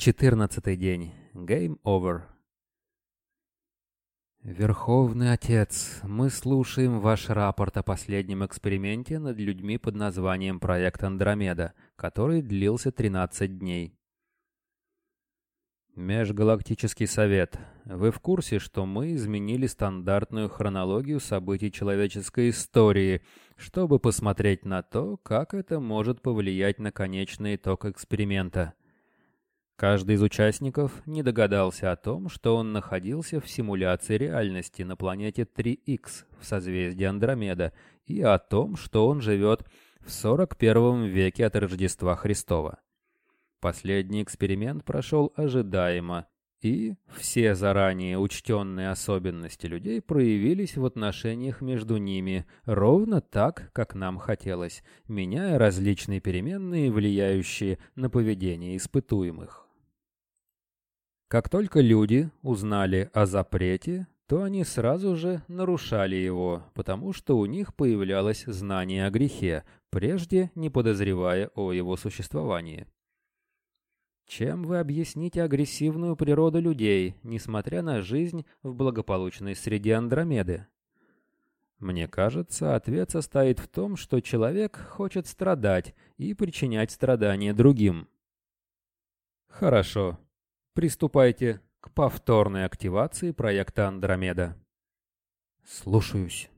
Четырнадцатый день. Game over. Верховный Отец, мы слушаем ваш рапорт о последнем эксперименте над людьми под названием «Проект Андромеда», который длился 13 дней. Межгалактический совет. Вы в курсе, что мы изменили стандартную хронологию событий человеческой истории, чтобы посмотреть на то, как это может повлиять на конечный итог эксперимента? Каждый из участников не догадался о том, что он находился в симуляции реальности на планете 3Х в созвездии Андромеда и о том, что он живет в 41 веке от Рождества Христова. Последний эксперимент прошел ожидаемо, и все заранее учтенные особенности людей проявились в отношениях между ними ровно так, как нам хотелось, меняя различные переменные, влияющие на поведение испытуемых. Как только люди узнали о запрете, то они сразу же нарушали его, потому что у них появлялось знание о грехе, прежде не подозревая о его существовании. Чем вы объясните агрессивную природу людей, несмотря на жизнь в благополучной среде Андромеды? Мне кажется, ответ состоит в том, что человек хочет страдать и причинять страдания другим. Хорошо. Приступайте к повторной активации проекта Андромеда. Слушаюсь.